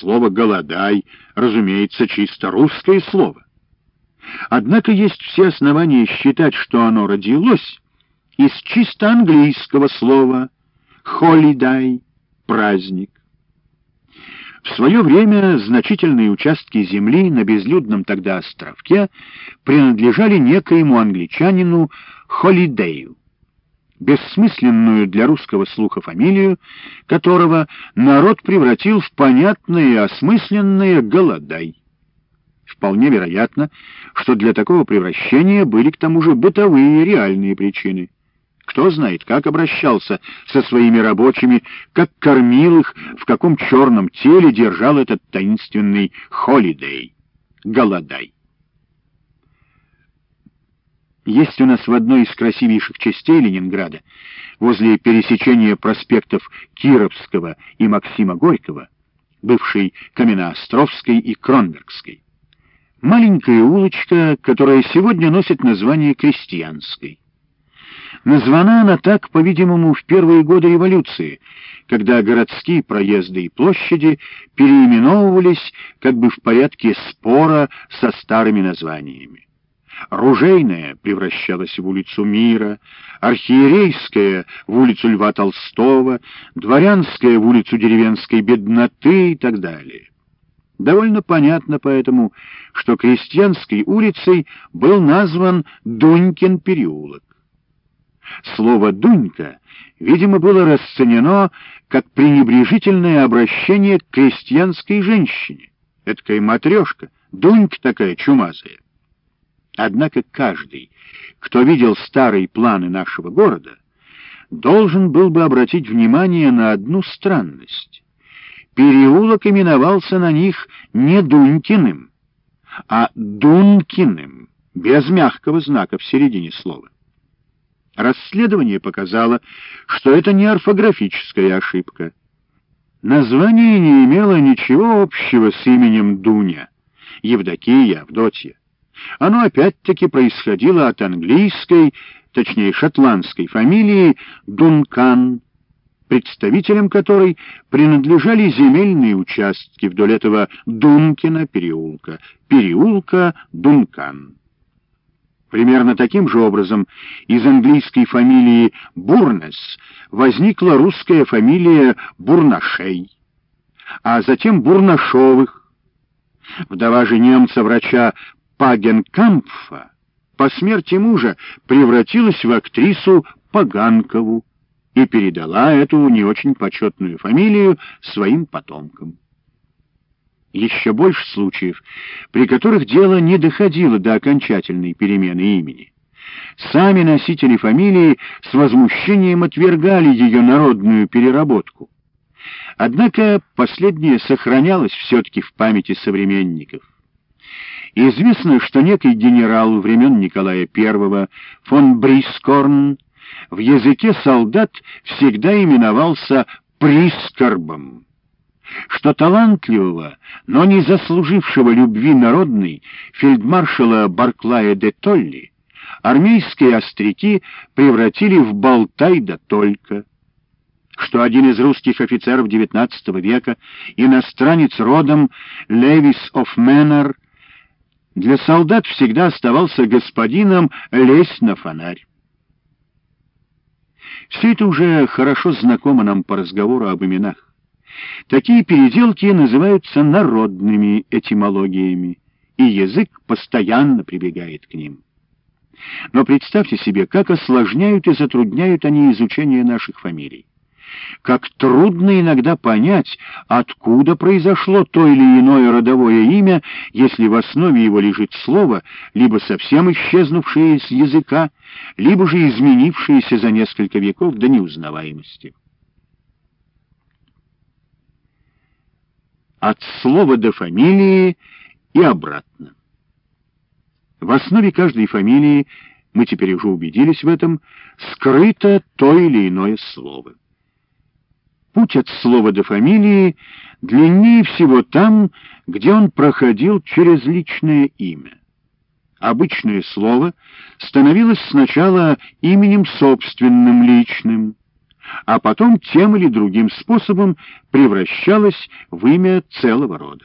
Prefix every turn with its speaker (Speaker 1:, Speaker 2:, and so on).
Speaker 1: слово «голодай», разумеется, чисто русское слово. Однако есть все основания считать, что оно родилось из чисто английского слова «holiday» — праздник. В свое время значительные участки земли на безлюдном тогда островке принадлежали некоему англичанину Холидею, бессмысленную для русского слуха фамилию, которого народ превратил в понятное и осмысленное «голодай». Вполне вероятно, что для такого превращения были к тому же бытовые реальные причины. Кто знает, как обращался со своими рабочими, как кормил их, в каком черном теле держал этот таинственный холидей, голодай. Есть у нас в одной из красивейших частей Ленинграда, возле пересечения проспектов Кировского и Максима Горького, бывшей Каменноостровской и Кронбергской, маленькая улочка, которая сегодня носит название Крестьянской. Названа она так, по-видимому, в первые годы революции, когда городские проезды и площади переименовывались как бы в порядке спора со старыми названиями. Ружейная превращалась в улицу Мира, архиерейская — в улицу Льва Толстого, дворянская — в улицу деревенской бедноты и так далее. Довольно понятно поэтому, что крестьянской улицей был назван Дунькин переулок. Слово «дунька», видимо, было расценено как пренебрежительное обращение к крестьянской женщине. Эдакая матрешка, дунька такая чумазая. Однако каждый, кто видел старые планы нашего города, должен был бы обратить внимание на одну странность. Переулок именовался на них не Дунькиным, а Дункиным, без мягкого знака в середине слова. Расследование показало, что это не орфографическая ошибка. Название не имело ничего общего с именем Дуня, Евдокия, Авдотья. Оно опять-таки происходило от английской, точнее шотландской фамилии Дункан, представителям которой принадлежали земельные участки вдоль этого Дункина переулка, переулка Дункан. Примерно таким же образом из английской фамилии Бурнес возникла русская фамилия Бурнашей, а затем Бурнашовых. Вдова же немца-врача Пагенкампфа по смерти мужа превратилась в актрису Паганкову и передала эту не очень почетную фамилию своим потомкам. Еще больше случаев, при которых дело не доходило до окончательной перемены имени. Сами носители фамилии с возмущением отвергали ее народную переработку. Однако последнее сохранялось все-таки в памяти современников. Известно, что некий генерал времен Николая I, фон Брискорн, в языке солдат всегда именовался Прискорбом, что талантливого, но не заслужившего любви народной фельдмаршала Барклая де Толли армейские остряки превратили в болтай да только, что один из русских офицеров XIX века, иностранец родом Левис оф Меннер, для солдат всегда оставался господином «лезь на фонарь». Все это уже хорошо знакомо нам по разговору об именах. Такие переделки называются народными этимологиями, и язык постоянно прибегает к ним. Но представьте себе, как осложняют и затрудняют они изучение наших фамилий. Как трудно иногда понять, откуда произошло то или иное родовое имя, если в основе его лежит слово, либо совсем исчезнувшее с языка, либо же изменившееся за несколько веков до неузнаваемости. От слова до фамилии и обратно. В основе каждой фамилии, мы теперь уже убедились в этом, скрыто то или иное слово. Путь от слова до фамилии длиннее всего там, где он проходил через личное имя. Обычное слово становилось сначала именем собственным личным, а потом тем или другим способом превращалось в имя целого рода.